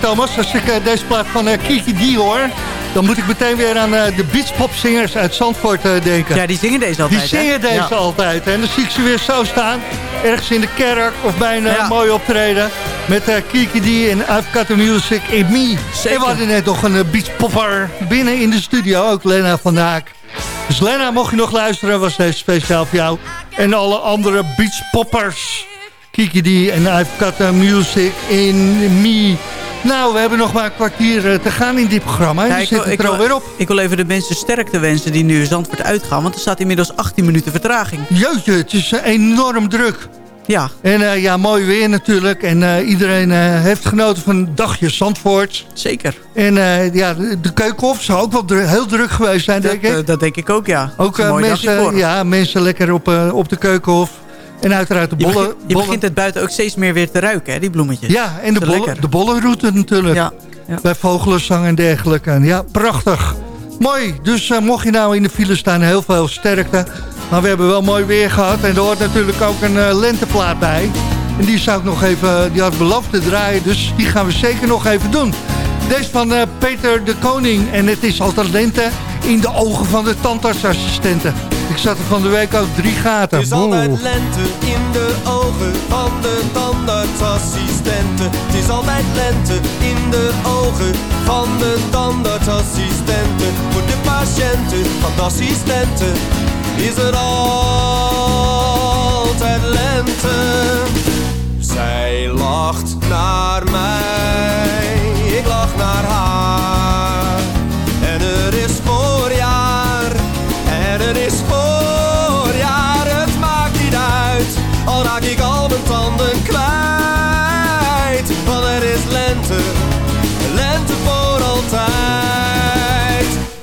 Thomas, als ik eh, deze plaat van eh, Kiki D hoor... dan moet ik meteen weer aan eh, de beachpopzingers uit Zandvoort denken. Ja, die zingen deze altijd. Die zingen hè? deze Ja. altijd. En dan zie ik ze weer zo staan. Ergens in de kerk of bij een Ja. mooi optreden. Met Kiki D en I've Got The Music in Me. Zeker. En we hadden net nog een uh, beachpopper binnen in de studio. Ook Lena van Haak. Dus Lena, mocht je nog luisteren, was deze speciaal voor jou. En alle andere beachpoppers. Kiki D en I've Got The Music in Me. Nou, we hebben nog maar een kwartier eh, te gaan in dit programma. Ja, ik, zit wil, er ik, wil, op. ik wil even de mensen sterkte wensen die nu Zandvoort uitgaan. Want er staat inmiddels 18 minuten vertraging. Jeetje, het is eh, enorm druk. Ja, En eh, ja, mooi weer natuurlijk. En iedereen heeft genoten van een dagje Zandvoort. zeker. En ja, de, keukenhof zou ook wel dru- heel druk geweest zijn, Dat, denk ik. dat denk ik ook, ja. ook mensen, ja, mensen lekker op, op de keukenhof. En uiteraard de Je, bollen. begint, je bollen- begint het buiten ook steeds meer weer te ruiken, hè, die bloemetjes. ja, en de, bollen, de bollenroute natuurlijk. Ja, ja. Bij vogelenzang en dergelijke. En ja, prachtig. Mooi. Dus eh, mocht je nou in de file staan, heel veel sterkte. Maar we hebben wel mooi weer gehad. En er hoort natuurlijk ook een eh, lenteplaat bij. En die zou ik nog even, die had beloofd te draaien. Dus die gaan we zeker nog even doen. Deze van eh, Peter de Koning. En het is altijd lente in de ogen van de tandartsassistenten. Ik zat er van de week ook drie gaten. Het is altijd lente in de ogen van de tandartsassistenten. Het is altijd lente in de ogen van de tandartsassistenten. Voor de patiënten van de assistenten is er altijd lente. Zij lacht naar mij, ik lach naar haar.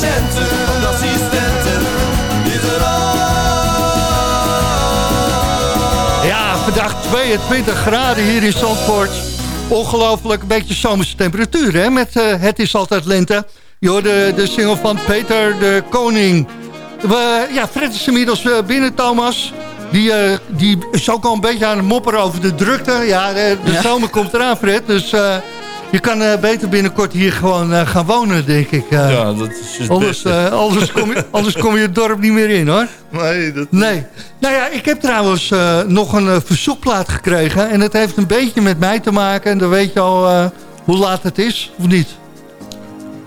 De patiënten van de assistenten is er Ja, vandaag 22 graden hier in Zandvoort. Ongelooflijk, een beetje zomerse temperatuur, hè? Met eh, Het is altijd lente. Je hoorde de single van Peter de Koning. We, ja, Fred is inmiddels eh, binnen, Thomas. Die, eh, die is ook al een beetje aan het mopperen over de drukte. Ja, de, de Ja. zomer komt eraan, Fred. Dus eh, je kan eh, beter binnenkort hier gewoon eh, gaan wonen, denk ik. eh. Ja, dat is het Anders, beste. anders, kom je, anders kom je het dorp niet meer in, hoor. nee, dat... Nee. Nou ja, ik heb trouwens eh, nog een verzoekplaat gekregen. En dat heeft een beetje met mij te maken. En dan weet je al eh, hoe laat het is, of niet?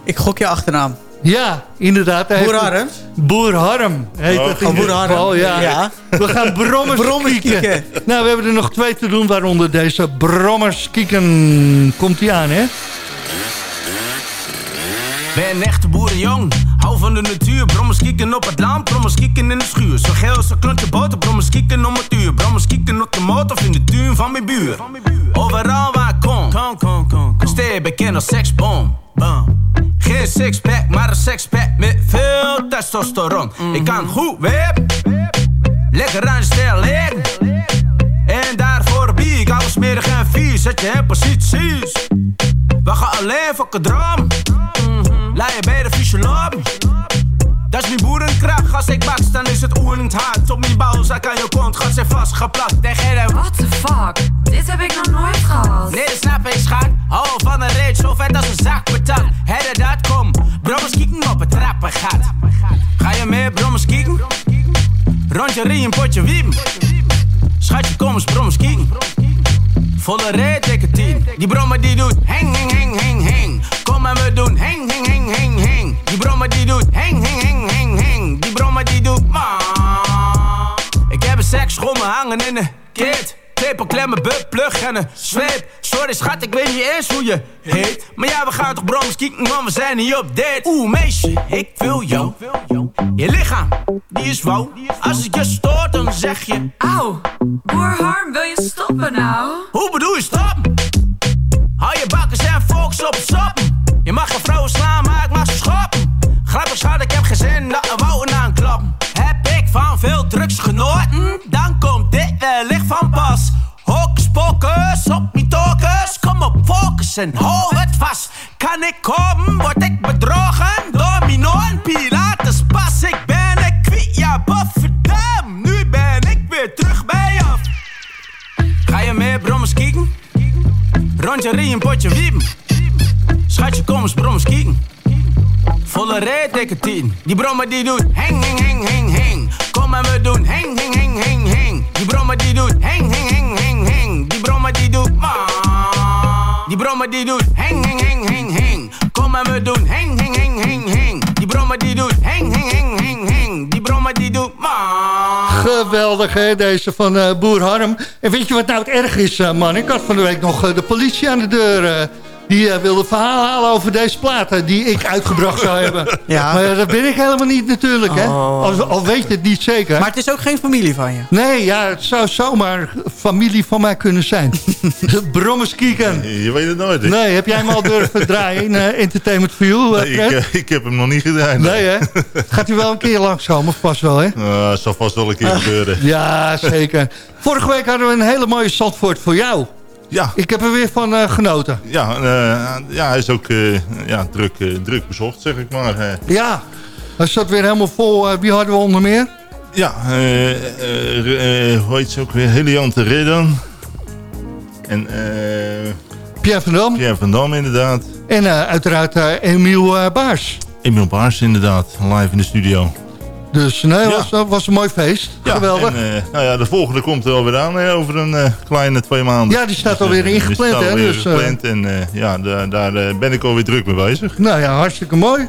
Ik gok je achternaam. Ja, inderdaad. hij Boer Harm? Boer Harm heet Oh. in Oh, Boer Harm. geval, ja. Ja. We gaan brommers, Brommers kieken. kieken. Nou, we hebben er nog twee te doen, waaronder deze brommers kieken. Komt die aan, hè? Ben een echte boerenjong, Hou van de natuur, brommers kieken op het land, brommers kieken in de schuur. Zo geel als een klontje boter, brommers kieken om het uur. Brommers kieken op de motor of in de tuin van mijn buur. Overal waar ik kom, kom, kom, kom, kom. Bekend als seksbom. Bam. Geen sixpack, maar een sexpack met veel testosteron. Ik kan goed wip, lekker aan je stijl liggen. En daarvoor bied ik alles smerig en vies, zet je in posities. We gaan alleen voor drum. Laat je bij de fysioloog. Als ik baks, dan is het oerend hard. Op mijn balzak aan je kont gaat ze vastgeplakt. Tegen de... What the fuck? Dit heb ik nog nooit gehad. Nee, dat snap ik, schat. Hou van een reet, zo vet als een zak patat. Hedde dat, kom. Brommers kieken op het trappengat. Ga je mee, brommers kieken? Rondje rie, een potje wiepen. Schatje, kom eens, brommers kieken. Volle reet, dikke tien. Die brommer die doet heng, heng, heng, heng, heng. Kom en we doen heng, heng, heng, heng, heng. Die brommer die doet heng, heng, heng. Een seksschommel hangen in de kit. Tepel, klemmen, bup, plug en een zweep. Sorry schat, ik weet niet eens hoe je heet. Maar ja, we gaan toch brommers kieken, want we zijn hier op date. Oeh, meisje, ik wil jou. Je lichaam, die is wauw. Als ik je stoort, dan zeg je... Auw, boer Harm, wil je stoppen nou? Hoe bedoel je stoppen? Hou je bakkers en focus op stoppen. Je mag geen vrouwen slaan, maar ik mag ze schoppen. Grappig schat, ik heb geen zin dat Dan komt dit wellicht van pas. Hocus pocus, op mijn tokus. Kom op, focus en hou het vast. Kan ik komen, word ik bedrogen? Domino en Pilates pas. Ik ben een kwiet, ja. Nu ben ik weer terug bij af. Ga je mee, brommers kieken? Rondje rie, een potje wiepen. Schatje, kom eens, brommers kieken. Volle reet, dikke tien. Die brommer die doet heng, heng, heng. Kom we doen heng, heng, heng, heng, heng. Die brommer die doet heng, heng, heng, heng, heng. Die brommer die doet ma. Die brommer die doet heng, heng, heng, heng, heng. Kom en we doen heng, heng, heng, heng, heng. Die brommer die doet heng, heng, heng, heng, heng. Die brommer die doet ma. Geweldig, hè, deze van eh, Boer Harm. En weet je wat nou het erg is, eh, man? Ik had van de week nog eh, de politie aan de deur... eh, die eh, wilde verhaal halen over deze platen die ik uitgebracht zou hebben. Ja. Maar dat ben ik helemaal niet natuurlijk, hè? Oh. Al, al weet je het niet zeker. Maar het is ook geen familie van je. Nee, ja, het zou zomaar familie van mij kunnen zijn. Brommers kieken. Je weet het nooit. hè? Nee, heb jij hem al durven draaien in eh, Entertainment for You, eh, Nee, ik, eh, ik heb hem nog niet gedaan. Nee, hè? Gaat u wel een keer langskomen, of pas wel, hè? Uh, dat zal vast wel een keer gebeuren. Ja, zeker. Vorige week hadden we een hele mooie Zandvoort voor jou. Ja. Ik heb er weer van eh, genoten. Ja, eh, ja, hij is ook eh, ja, druk, druk bezocht, zeg ik maar. Ja, hij zat weer helemaal vol. Wie hadden we onder meer? Ja, hoe heet ze ook weer? Heliante Redden. En Pierre van Dam. Pierre van Dam inderdaad. En uiteraard Emiel Baars. Emiel Baars inderdaad, live in de studio. Dus nee, was, was een mooi feest. Ja, Geweldig. En, eh, nou ja, de volgende komt er alweer aan eh, over een eh, kleine twee maanden. Ja, die staat Dus, alweer eh, ingepland, hè, alweer dus, gepland en ja, daar, daar ben ik alweer druk mee bezig. Nou ja, hartstikke mooi.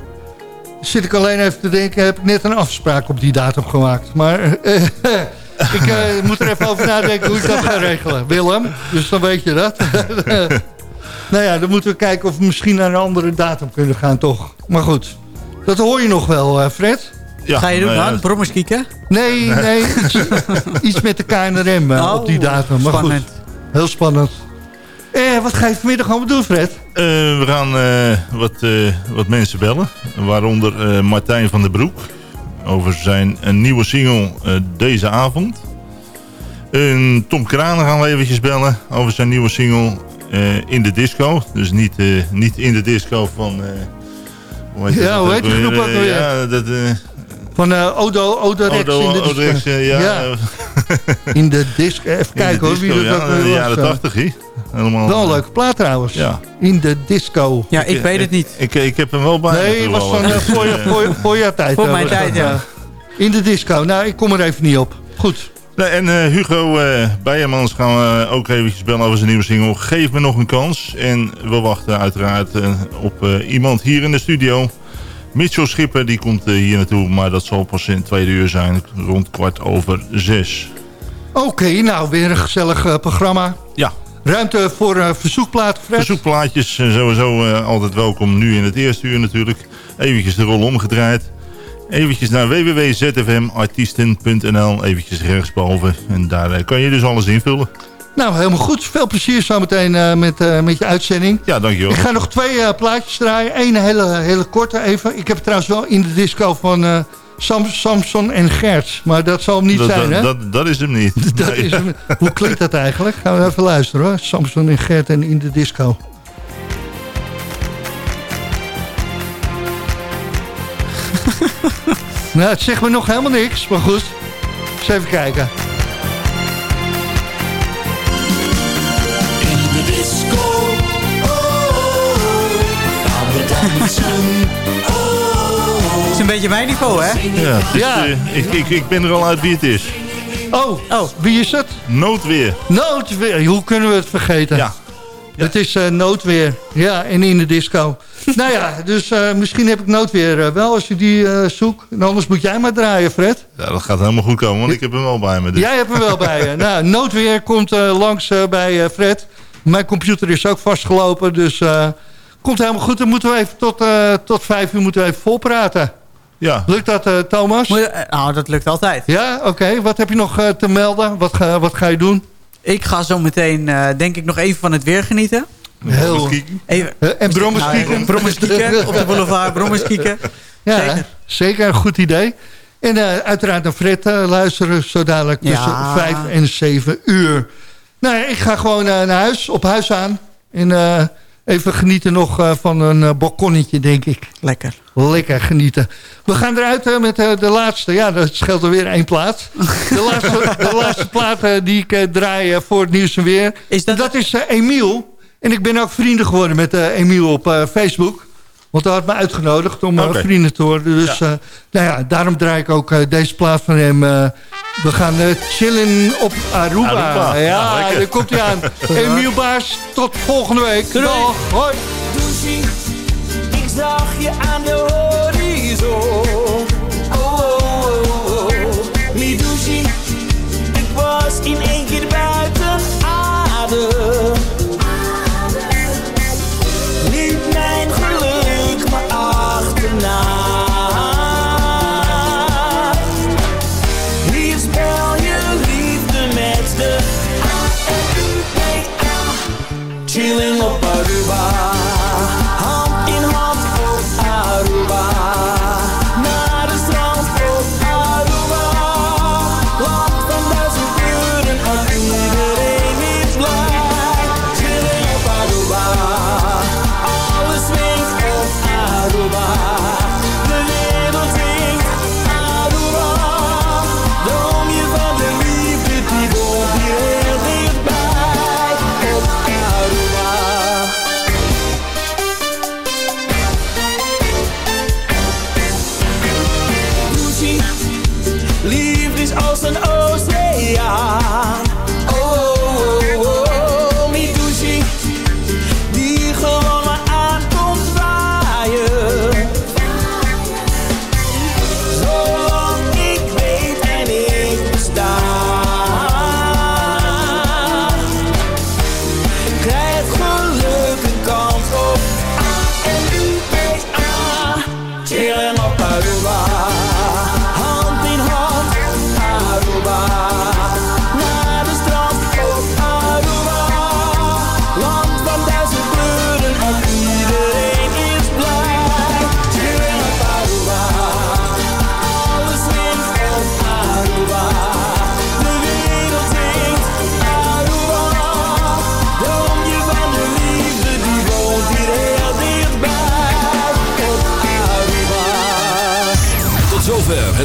Zit ik alleen even te denken, heb ik net een afspraak op die datum gemaakt. Maar ik moet er even over nadenken hoe ik dat ga regelen. Willem, dus dan weet je dat. nou ja, dan moeten we kijken of we misschien naar een andere datum kunnen gaan, toch? Maar goed, dat hoor je nog wel, Fred. Ja, Ga je doen aan? Brommers kieken? Nee, nee, iets, iets met de KNRM eh, Oh, op die datum. Maar spannend. goed, heel spannend. Eh, wat ga je vanmiddag allemaal doen, Fred? Eh, we gaan eh, wat, eh, wat mensen bellen. Waaronder eh, Martijn van der Broek. Over zijn een nieuwe single eh, deze avond. En Tom Kranen gaan we eventjes bellen. Over zijn nieuwe single eh, In de Disco. Dus niet, eh, niet in de disco van... eh, hoe heet Ja, dat hoe heet die groep weer? ook alweer? Ja, dat... eh, Van eh, Odo, Odo Rex Odo- in de Odo Rex, eh, ja. In de disc. Even kijken hoor, wie disco, dat ja, ook in de weer was. jaren eh. 80, hè? Helemaal, Wel een leuke plaat trouwens. Ja. In de disco. Ja, ik weet het niet. Ik, ik heb hem wel bij Nee, het was van eh, voor, je- voor, je- voor jouw tijd. Voor eh, mijn was tijd, ja. eh. In de disco. Nou, ik kom er even niet op. Goed. Nee, en eh, Hugo eh Beiermans gaan we ook eventjes bellen over zijn nieuwe single. Geef me nog een kans. En we wachten uiteraard eh, op eh, iemand hier in de studio. Mitchell Schipper, die komt eh, hier naartoe. Maar dat zal pas in het tweede uur zijn. Rond kwart over zes. Oké, nou weer een gezellig eh, programma. Ja. ruimte voor eh, verzoekplaat, Fred? Verzoekplaatjes sowieso altijd welkom. Nu in het eerste uur natuurlijk. Eventjes de rol omgedraaid. Eventjes naar www.zfmartiesten.nl. Eventjes rechtsboven. En daar kan je dus alles invullen. Nou, helemaal goed. Veel plezier zometeen eh met, eh, met je uitzending. Ja, dankjewel. Ik ga nog twee eh, plaatjes draaien. Eén hele, hele korte even. Ik heb trouwens wel in de disco van Sam, Samson en Gerts. Maar dat zal hem niet dat, zijn, hè? dat, dat, dat is hem niet. Dat Nee. is hem. Hoe klinkt dat eigenlijk? Gaan we even luisteren hoor. Samson en Gert en in de disco. nou, het zegt me nog helemaal niks, maar goed. Eens even kijken. Het is een beetje mijn niveau, hè? Ja, is, Ja. eh, ik, ik, ik ben er al uit wie het is. Oh, oh, wie is het? Noodweer. Noodweer. Hoe kunnen we het vergeten? Ja. Het is eh, noodweer. Ja, en in de disco. nou ja, dus eh, misschien heb ik noodweer wel als je die eh zoekt. En anders moet jij maar draaien, Fred. Ja, dat gaat helemaal goed komen, want ik heb hem wel bij me. Dus. Jij hebt hem wel bij je. Nou, noodweer komt eh, langs bij eh, Fred. Mijn computer is ook vastgelopen, dus eh, komt helemaal goed. Dan moeten we even tot, eh, tot vijf uur moeten we even volpraten. Ja. Lukt dat, eh, Thomas? Nou, dat lukt altijd. Ja, oké. Wat heb je nog eh, te melden? Wat ga, wat ga je doen? Ik ga zo meteen, eh, denk ik, nog even van het weer genieten. Heel... Even, en brommers Nou, kieken? brommers kieken op de boulevard, brommers kieken. Ja, Zeker. zeker. een goed idee. En eh, uiteraard naar Fred luisteren, zo dadelijk tussen Ja. 5 en 7 uur. Nou ja, ik ga gewoon eh, naar huis, op huis aan. En eh, even genieten nog eh, van een eh, balkonnetje, denk ik. Lekker. Lekker genieten. We gaan eruit eh, met de laatste. Ja, dat scheelt er weer één plaat. De laatste, de laatste plaat die ik draai voor het nieuws en weer. Is dat... dat is Emiel. En ik ben ook vrienden geworden met Emiel op Facebook. Want hij had me uitgenodigd om eh, Oké. vrienden te worden. Dus eh, nou ja, daarom draai ik ook eh, deze plaat van hem. eh, we gaan eh, chillen op Aruba. Aruba. Ja, lekker. daar komt hij aan. Emiel Baas, tot volgende week. Dag, hoi. Douchie, ik zag je aan de Chilling op Aruba,